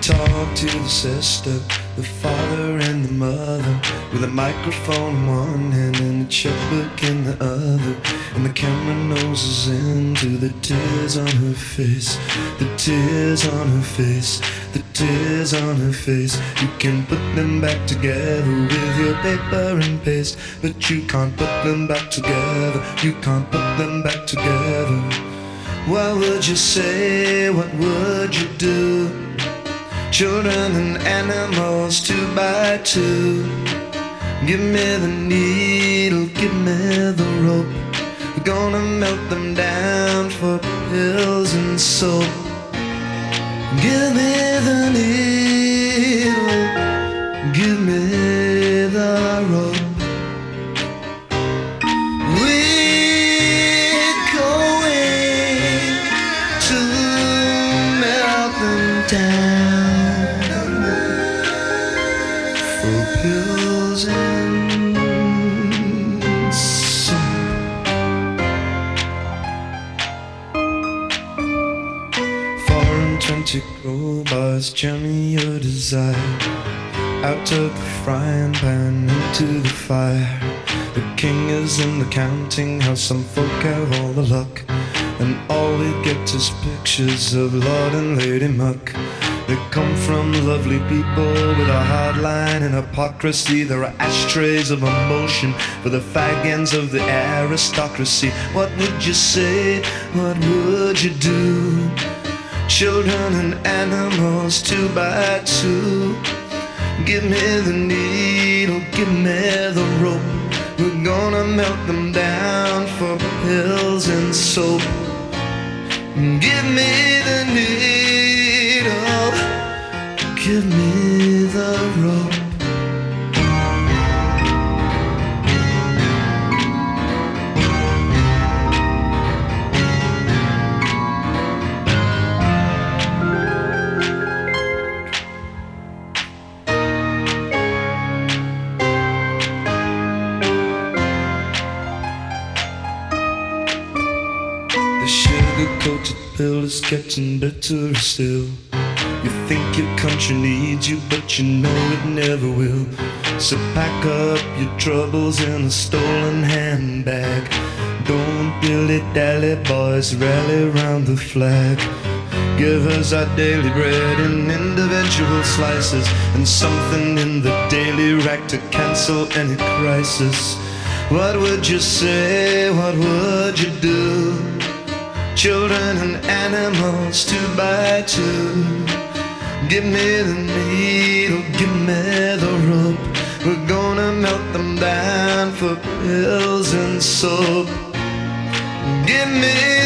talk to the sister, the father and the mother, with a microphone in one hand and a checkbook in the other. And the camera noses into the tears on her face, the tears on her face, the tears on her face. You can put them back together with your paper and paste, but you can't put them back together. You can't put them back together. What would you say? What would you do? Children and animals, two by two. Give me the needle, give me the rope. We're gonna melt them down for pills and soap. Give me the needle, give me twenty crowbars jamming your desire out of the frying pan into the fire. The king is in the counting house. Some folk have all the luck, and all we get is pictures of Lord and Lady Muck. They come from lovely people with a hard line and hypocrisy. There are ashtrays of emotion for the fag ends of the aristocracy. What would you say? What would you do? Children and animals, two by two. Give me the needle, give me the rope. We're gonna melt them down for pills and soap. Give me the needle, give me the rope. Pill is getting better still. You think your country needs you, but you know it never will. So pack up your troubles in a stolen handbag. Don't dilly dally, boys, rally round the flag. Give us our daily bread in individual slices and something in the daily rack to cancel any crisis. What would you say? What would you do? Children and animals, two by two. Give me the needle, give me the rope. We're gonna melt them down for pills and soap. Give me